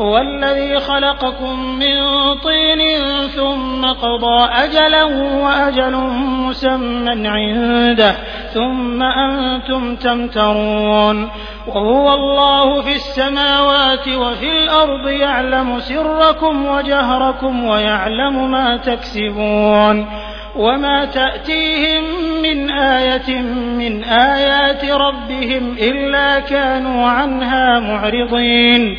هو الذي خلقكم من طين ثم قضى أجلا وأجل مسمى عنده ثم أنتم تمترون وهو الله في السماوات وفي الأرض يعلم سركم وجهركم ويعلم ما تكسبون وما تأتيهم من آية من آيات ربهم إلا كانوا عنها معرضين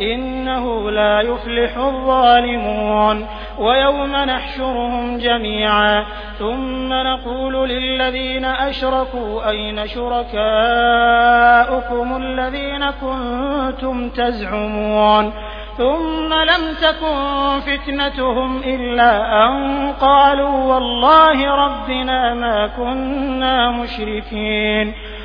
إنه لا يفلح الظالمون ويوم نحشرهم جميعا ثم نقول للذين أشركوا أين شركاؤكم الذين كنتم تزعمون ثم لم تكن فتنتهم إلا أن قالوا والله ربنا ما كنا مشركين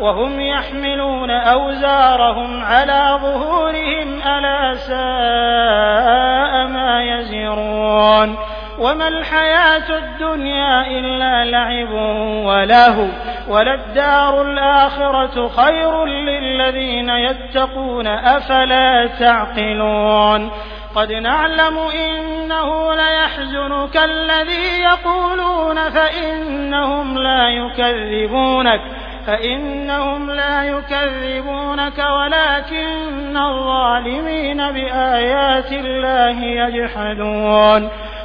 وهم يحملون أوزارهم على ظهورهم ألا ساء ما يزرون وما الحياة الدنيا إلا لعب وله وللدار الآخرة خير للذين يتقون أفلا تعقلون قد نعلم إنه ليحزنك الذي يقولون فإنهم لا يكذبونك فإنهم لا يكذبونك ولكن الظالمين بآيات الله يجحدون.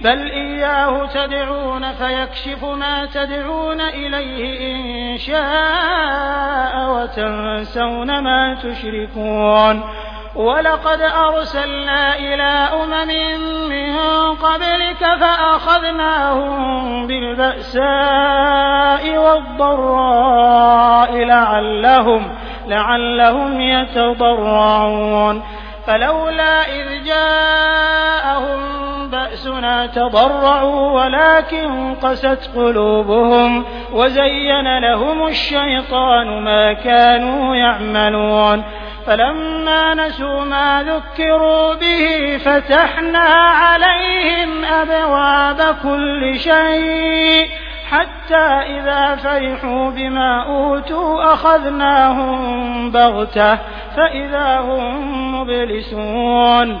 بل إياه تدعون فيكشف ما تدعون إليه إن شاء وتنسون ما تشركون ولقد أرسلنا إلى أمم من قبلك فأخذناهم بالبأساء والضراء لعلهم, لعلهم يتضرعون فلولا إذ جاءهم بأسنا تضرعوا ولكن قست قلوبهم وزين لهم الشيطان ما كانوا يعملون فلما نسوا ما ذكروا به فتحنا عليهم أبواب كل شيء حتى إذا فرحوا بما أوتوا أخذناهم بغتة فإذا هم مبلسون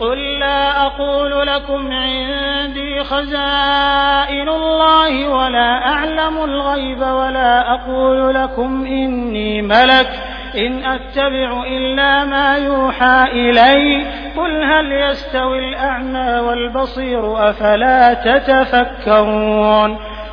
قل لا أقول لكم عندي خزائن الله ولا أعلم الغيب ولا أقول لكم إني ملك إن أتبع إلا ما يوحى إلي قل هل يستوي الأعمى والبصير أفلا تتفكرون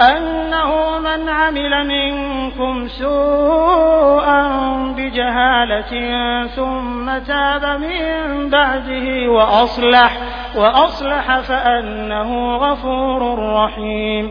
أنه من عمل منكم سوءا بجهالة ثم تاب من بعده وأصلح وأصلح فأنه غفور رحيم.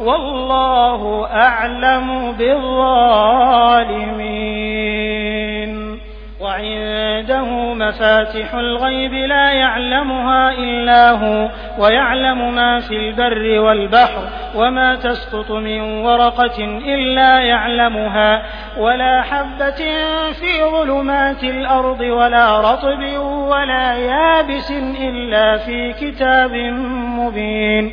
والله أعلم بالظالمين. وعنده مفاتح الغيب لا يعلمها إلا هو ويعلم ما في البر والبحر وما تسقط من ورقة إلا يعلمها. ولا حبة في ظلمات الأرض ولا رطب ولا يابس إلا في كتاب مبين.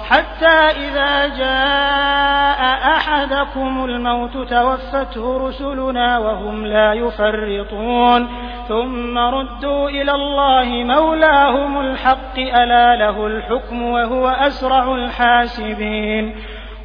حتى إذا جاء أحدكم الموت توفته رسلنا وهم لا يفرطون. ثم ردوا إلى الله مولاهم الحق ألا له الحكم وهو أسرع الحاسبين.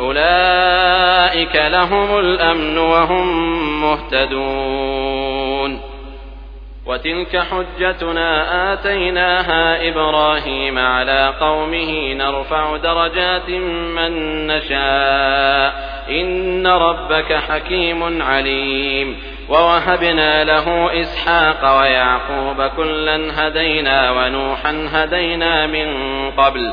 أولئك لهم الأمن وهم مهتدون. وتلك حجتنا آتيناها إبراهيم على قومه نرفع درجات من نشاء. إن ربك حكيم عليم. ووهبنا له إسحاق ويعقوب كلا هدينا ونوحا هدينا من قبل.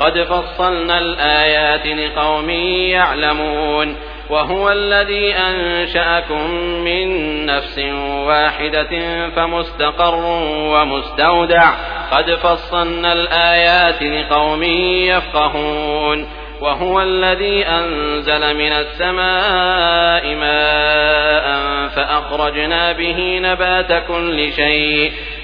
قد فصلنا الآيات لقوم يعلمون وهو الذي أنشأكم من نفس واحدة فمستقر ومستودع قد فصلنا الآيات لقوم يفقهون وهو الذي أنزل من السماء ماء فأخرجنا به نبات كل شيء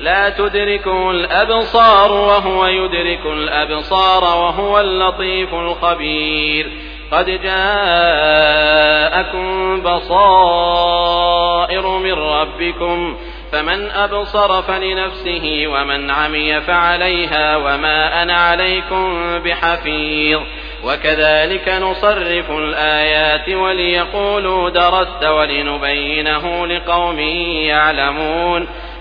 لا تدركه الأبصار وهو يدرك الأبصار وهو اللطيف الخبير. قد جاءكم بصائر من ربكم فمن أبصر فلنفسه ومن عمي فعليها وما أنا عليكم بحفيظ. وكذلك نصرف الآيات وليقولوا درست ولنبينه لقوم يعلمون.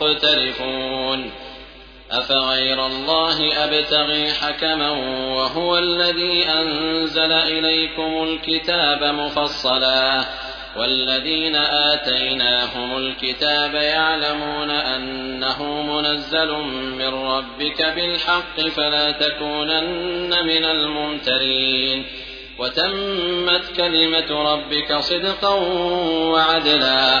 مقترفون أفغير الله أبتغي حكما وهو الذي أنزل إليكم الكتاب مفصلا. والذين آتيناهم الكتاب يعلمون أنه منزل من ربك بالحق فلا تكونن من الممترين. وتمت كلمة ربك صدقا وعدلا.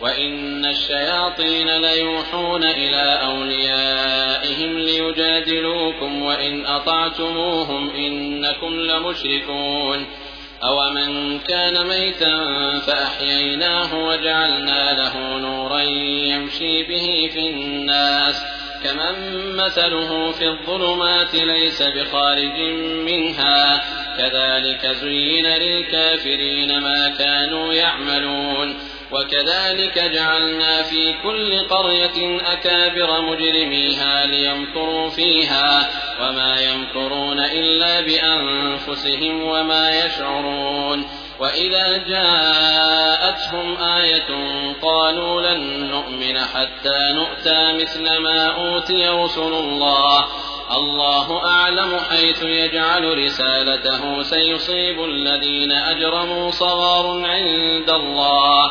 وإن الشياطين ليوحون إلى أوليائهم ليجادلوكم وإن أطعتموهم إنكم لمشركون أومن كان ميتا فأحييناه وجعلنا له نورا يمشي به في الناس كمن مثله في الظلمات ليس بخارج منها كذلك زين للكافرين ما كانوا يعملون وكذلك جعلنا في كل قرية أكابر مجرميها ليمكروا فيها وما يمكرون إلا بأنفسهم وما يشعرون وإذا جاءتهم آية قالوا لن نؤمن حتى نؤتى مثل ما أوتي رسل الله الله أعلم حيث يجعل رسالته سيصيب الذين أجرموا صغار عند الله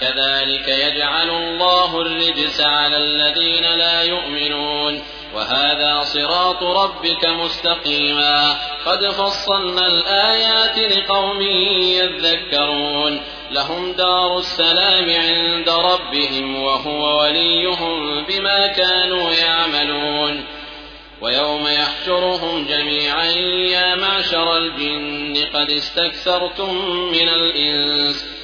كذلك يجعل الله الرجس على الذين لا يؤمنون. وهذا صراط ربك مستقيما. قد فصلنا الآيات لقوم يذكرون. لهم دار السلام عند ربهم وهو وليهم بما كانوا يعملون. ويوم يحشرهم جميعا يا معشر الجن قد استكثرتم من الإنس.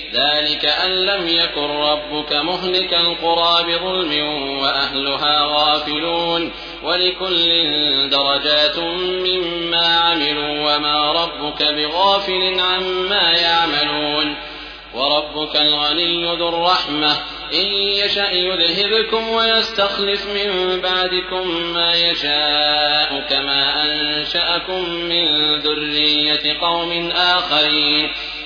ذلك أن لم يكن ربك مهلك القرى بظلم وأهلها غافلون ولكل درجات مما عملوا وما ربك بغافل عما يعملون وربك الغني ذو الرحمة إن يشأ يذهبكم ويستخلف من بعدكم ما يشاء كما أنشأكم من ذرية قوم آخرين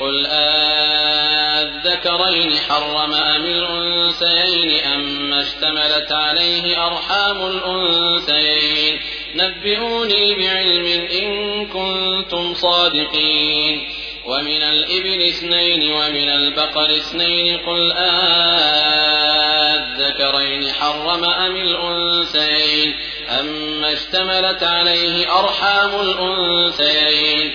قل آذكرين حرم أم الأنثيين أم اشتملت عليه أرحام الأنثيين؟ نبئوني بعلم إن كنتم صادقين. ومن الإبل اثنين ومن البقر اثنين قل آذكرين حرم أم الأنثيين؟ أما اشتملت عليه أرحام الأنثيين؟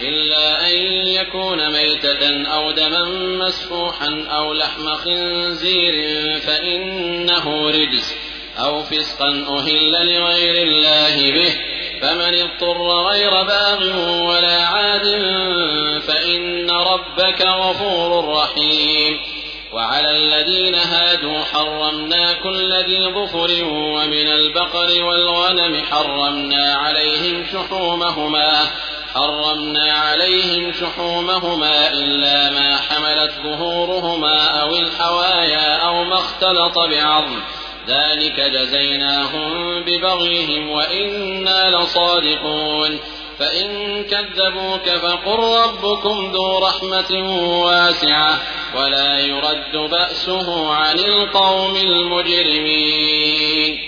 إلا أن يكون ميتة أو دما مسفوحا أو لحم خنزير فإنه رجس أو فسقا أهل لغير الله به. فمن اضطر غير باغ ولا عاد فإن ربك غفور رحيم. وعلى الذين هادوا حرمنا كل ذي ظفر ومن البقر والغنم حرمنا عليهم شحومهما. حرمنا عليهم شحومهما إلا ما حملت ظهورهما أو الحوايا أو ما اختلط بعظم. ذلك جزيناهم ببغيهم وإنا لصادقون. فإن كذبوك فقل ربكم ذو رحمة واسعة ولا يرد بأسه عن القوم المجرمين.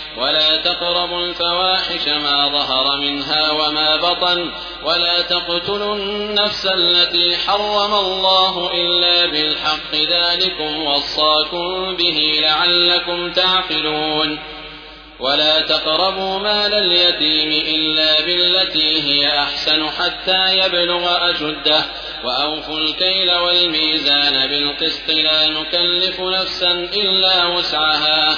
ولا تقربوا الفواحش ما ظهر منها وما بطن ولا تقتلوا النفس التي حرم الله إلا بالحق ذلكم وصاكم به لعلكم تعقلون. ولا تقربوا مال اليتيم إلا بالتي هي أحسن حتى يبلغ أشده. وأوفوا الكيل والميزان بالقسط لا نكلف نفسا إلا وسعها.